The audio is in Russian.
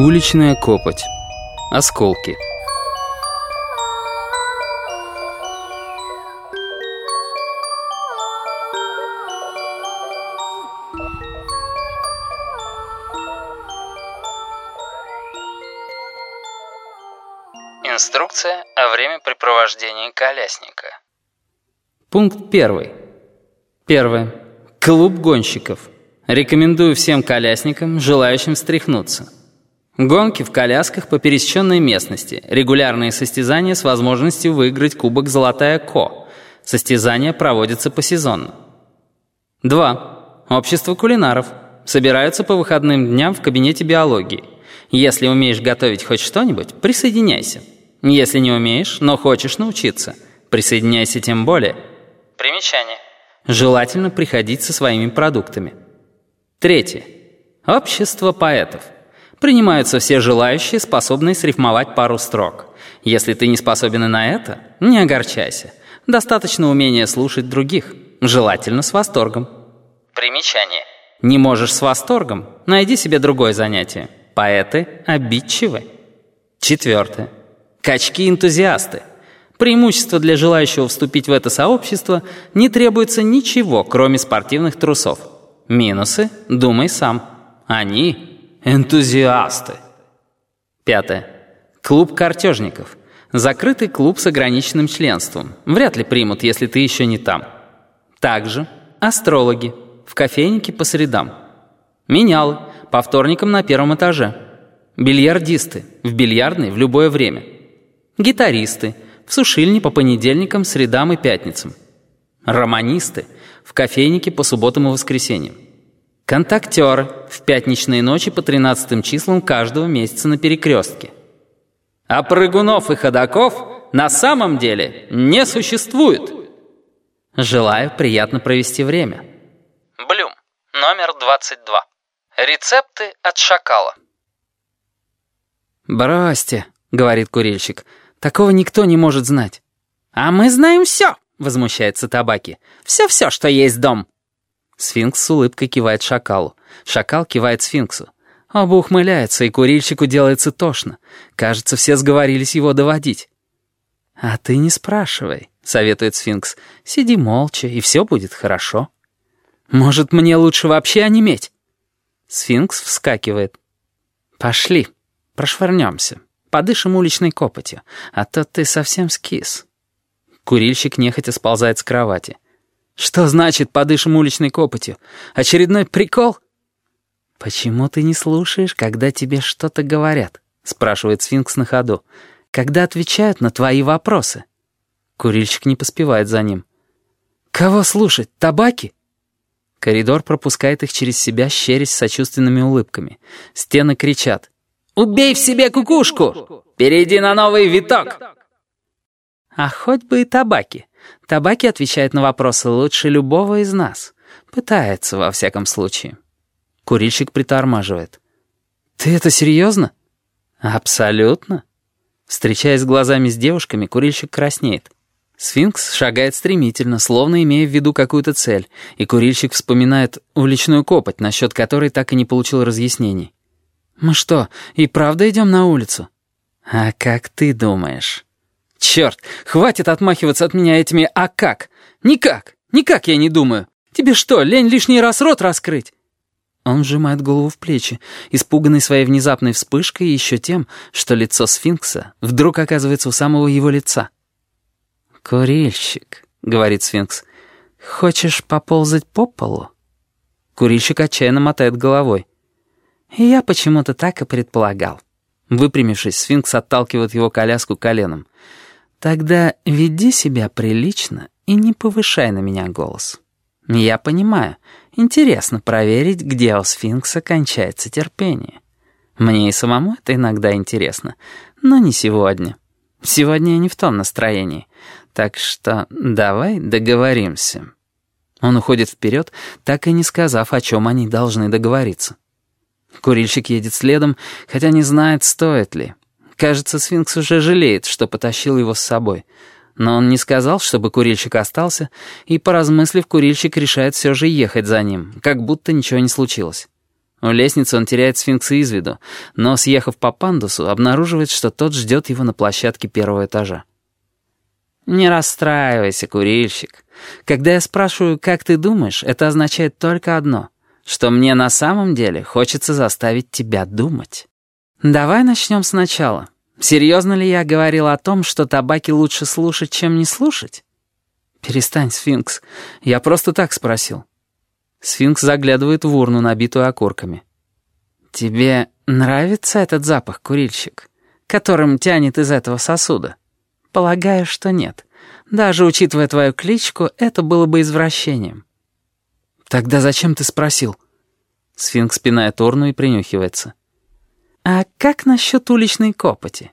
Уличная копоть. Осколки. Инструкция о времяпрепровождении колясника. Пункт первый. Первое. Клуб гонщиков. Рекомендую всем колясникам, желающим встряхнуться. Гонки в колясках по пересеченной местности, регулярные состязания с возможностью выиграть кубок «Золотая Ко». Состязания проводятся посезонно. 2. Общество кулинаров. Собираются по выходным дням в кабинете биологии. Если умеешь готовить хоть что-нибудь, присоединяйся. Если не умеешь, но хочешь научиться, присоединяйся тем более. Примечание. Желательно приходить со своими продуктами. Третье. Общество поэтов. Принимаются все желающие, способные срифмовать пару строк. Если ты не способен и на это, не огорчайся. Достаточно умения слушать других, желательно с восторгом. Примечание. Не можешь с восторгом? Найди себе другое занятие. Поэты обидчивы. Четвертое. Качки-энтузиасты. Преимущество для желающего вступить в это сообщество не требуется ничего, кроме спортивных трусов. Минусы – думай сам. Они Энтузиасты. Пятое. Клуб картежников. Закрытый клуб с ограниченным членством. Вряд ли примут, если ты еще не там. Также астрологи. В кофейнике по средам. Менялы. По вторникам на первом этаже. Бильярдисты. В бильярдной в любое время. Гитаристы. В сушильне по понедельникам, средам и пятницам. Романисты. В кофейнике по субботам и воскресеньям. Контактеры в пятничные ночи по 13 числам каждого месяца на перекрестке. А прыгунов и ходаков на самом деле не существует. Желаю приятно провести время. Блюм, номер 22. Рецепты от шакала. «Бросьте», — говорит курильщик, — «такого никто не может знать». «А мы знаем все», — возмущается табаки. «Все-все, что есть дом». Сфинкс с улыбкой кивает шакалу. Шакал кивает сфинксу. Оба ухмыляются, и курильщику делается тошно. Кажется, все сговорились его доводить. «А ты не спрашивай», — советует сфинкс. «Сиди молча, и все будет хорошо». «Может, мне лучше вообще онеметь?» Сфинкс вскакивает. «Пошли, прошвырнемся, подышим уличной копотью, а то ты совсем скис». Курильщик нехотя сползает с кровати. Что значит подышим уличной копотью? Очередной прикол? «Почему ты не слушаешь, когда тебе что-то говорят?» — спрашивает сфинкс на ходу. «Когда отвечают на твои вопросы?» Курильщик не поспевает за ним. «Кого слушать? Табаки?» Коридор пропускает их через себя, щерясь сочувственными улыбками. Стены кричат. «Убей в себе кукушку! Перейди на новый виток!» А хоть бы и табаки. Табаки отвечает на вопросы лучше любого из нас. Пытается, во всяком случае. Курильщик притормаживает. «Ты это серьезно?» «Абсолютно». Встречаясь глазами с девушками, курильщик краснеет. Сфинкс шагает стремительно, словно имея в виду какую-то цель, и курильщик вспоминает уличную копоть, насчет которой так и не получил разъяснений. «Мы что, и правда идем на улицу?» «А как ты думаешь?» «Черт, хватит отмахиваться от меня этими «а как?» «Никак, никак я не думаю. Тебе что, лень лишний раз рот раскрыть?» Он сжимает голову в плечи, испуганный своей внезапной вспышкой и еще тем, что лицо сфинкса вдруг оказывается у самого его лица. «Курильщик», — говорит сфинкс, — «хочешь поползать по полу?» Курильщик отчаянно мотает головой. «Я почему-то так и предполагал». Выпрямившись, сфинкс отталкивает его коляску коленом. Тогда веди себя прилично и не повышай на меня голос. Я понимаю, интересно проверить, где у сфинкса кончается терпение. Мне и самому это иногда интересно, но не сегодня. Сегодня я не в том настроении, так что давай договоримся». Он уходит вперед, так и не сказав, о чем они должны договориться. Курильщик едет следом, хотя не знает, стоит ли. Кажется, сфинкс уже жалеет, что потащил его с собой. Но он не сказал, чтобы курильщик остался, и, поразмыслив, курильщик решает все же ехать за ним, как будто ничего не случилось. У лестницы он теряет сфинкса из виду, но, съехав по пандусу, обнаруживает, что тот ждет его на площадке первого этажа. «Не расстраивайся, курильщик. Когда я спрашиваю, как ты думаешь, это означает только одно, что мне на самом деле хочется заставить тебя думать. Давай начнем сначала. Серьезно ли я говорил о том, что табаки лучше слушать, чем не слушать?» «Перестань, сфинкс. Я просто так спросил». Сфинкс заглядывает в урну, набитую окурками. «Тебе нравится этот запах, курильщик, которым тянет из этого сосуда?» «Полагаю, что нет. Даже учитывая твою кличку, это было бы извращением». «Тогда зачем ты спросил?» Сфинкс пинает урну и принюхивается. «А как насчет уличной копоти?